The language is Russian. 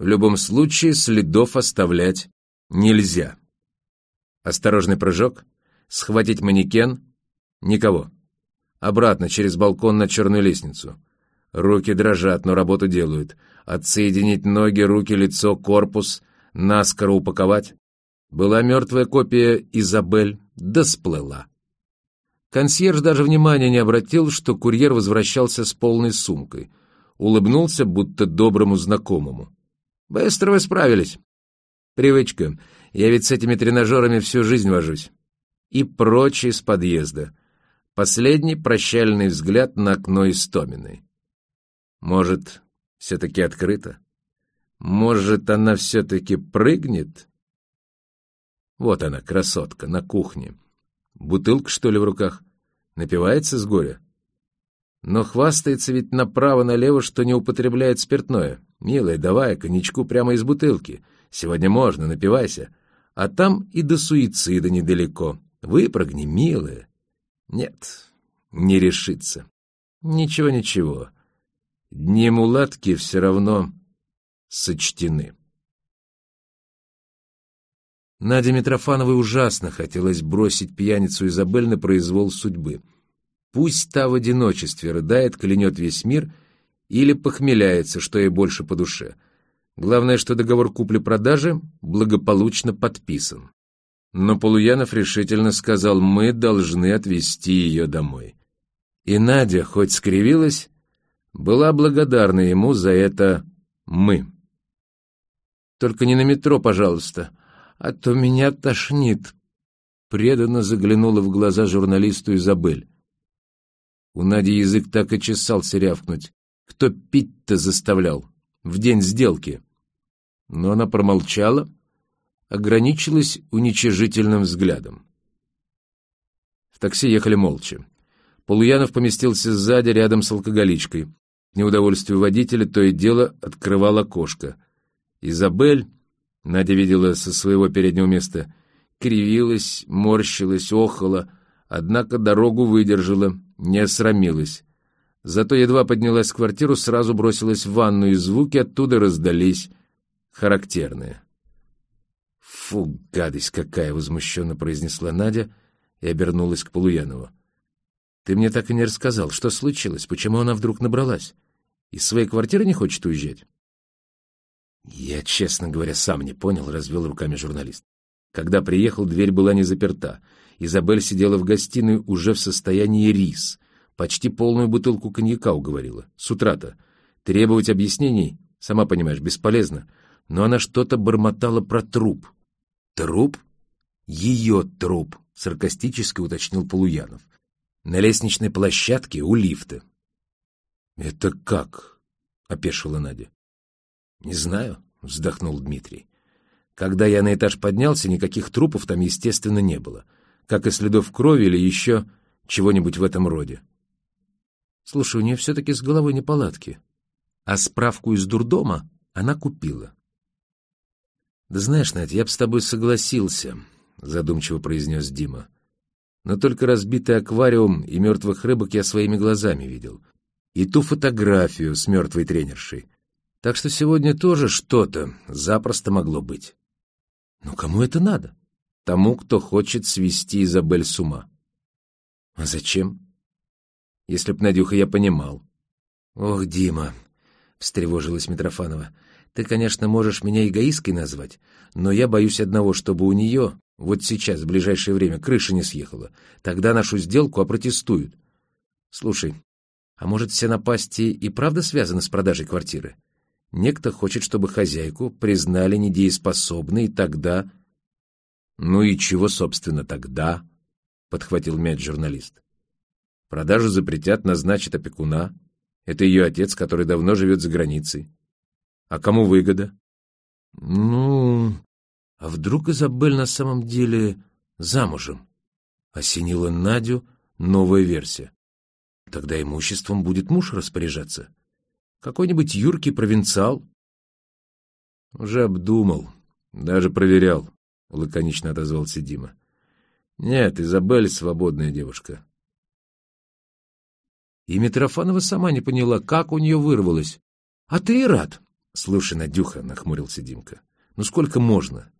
В любом случае следов оставлять нельзя. Осторожный прыжок, схватить манекен, никого. Обратно через балкон на черную лестницу. Руки дрожат, но работу делают. Отсоединить ноги, руки, лицо, корпус, наскоро упаковать. Была мертвая копия Изабель, да сплыла. Консьерж даже внимания не обратил, что курьер возвращался с полной сумкой. Улыбнулся, будто доброму знакомому. «Быстро вы справились. Привычка. Я ведь с этими тренажерами всю жизнь вожусь». И прочие с подъезда. Последний прощальный взгляд на окно Истоминой. Может, все-таки открыто? Может, она все-таки прыгнет? Вот она, красотка, на кухне. Бутылка, что ли, в руках? Напивается с горя? Но хвастается ведь направо-налево, что не употребляет спиртное. Милая, давай коньячку прямо из бутылки. Сегодня можно, напивайся. А там и до суицида недалеко. Выпрыгни, милая. Нет, не решится. Ничего-ничего. Дни мулатки все равно сочтены. Наде Митрофановой ужасно хотелось бросить пьяницу Изабель на произвол судьбы. Пусть та в одиночестве рыдает, клянет весь мир или похмеляется, что ей больше по душе. Главное, что договор купли-продажи благополучно подписан. Но Полуянов решительно сказал, мы должны отвезти ее домой. И Надя, хоть скривилась, была благодарна ему за это «мы». «Только не на метро, пожалуйста», а то меня тошнит. Преданно заглянула в глаза журналисту Изабель. У Нади язык так и чесался рявкнуть. Кто пить-то заставлял? В день сделки. Но она промолчала, ограничилась уничижительным взглядом. В такси ехали молча. Полуянов поместился сзади, рядом с алкоголичкой. К неудовольствию водителя то и дело открывал окошко. Изабель Надя видела со своего переднего места. Кривилась, морщилась, охала, однако дорогу выдержала, не осрамилась. Зато едва поднялась в квартиру, сразу бросилась в ванну, и звуки оттуда раздались, характерные. «Фу, гадость какая!» — возмущенно произнесла Надя и обернулась к Полуянову. «Ты мне так и не рассказал, что случилось, почему она вдруг набралась? Из своей квартиры не хочет уезжать?» Я, честно говоря, сам не понял, развел руками журналист. Когда приехал, дверь была не заперта. Изабель сидела в гостиной уже в состоянии рис. Почти полную бутылку коньяка уговорила. С утра-то. Требовать объяснений, сама понимаешь, бесполезно. Но она что-то бормотала про труп. Труп? Ее труп, саркастически уточнил Полуянов. На лестничной площадке у лифта. «Это как?» — опешила Надя. «Не знаю», — вздохнул Дмитрий. «Когда я на этаж поднялся, никаких трупов там, естественно, не было, как и следов крови или еще чего-нибудь в этом роде». «Слушай, у нее все-таки с головой неполадки. А справку из дурдома она купила». «Да знаешь, Надя, я бы с тобой согласился», — задумчиво произнес Дима. «Но только разбитый аквариум и мертвых рыбок я своими глазами видел. И ту фотографию с мертвой тренершей. Так что сегодня тоже что-то запросто могло быть. Но кому это надо? Тому, кто хочет свести Изабель с ума. А зачем? Если б, Надюха, я понимал. Ох, Дима, встревожилась Митрофанова, ты, конечно, можешь меня эгоисткой назвать, но я боюсь одного, чтобы у нее вот сейчас, в ближайшее время, крыша не съехала. Тогда нашу сделку опротестуют. Слушай, а может, все напасти и правда связаны с продажей квартиры? Некто хочет, чтобы хозяйку признали недееспособной, и тогда... «Ну и чего, собственно, тогда?» — подхватил мяч журналист. «Продажу запретят, назначат опекуна. Это ее отец, который давно живет за границей. А кому выгода?» «Ну, а вдруг Изабель на самом деле замужем?» — осенила Надю новая версия. «Тогда имуществом будет муж распоряжаться». Какой-нибудь юркий провинциал? Уже обдумал, даже проверял, — лаконично отозвался Дима. Нет, Изабель свободная девушка. И Митрофанова сама не поняла, как у нее вырвалось. А ты и рад. «Слушай, Надюха», — нахмурился Димка, — «ну сколько можно?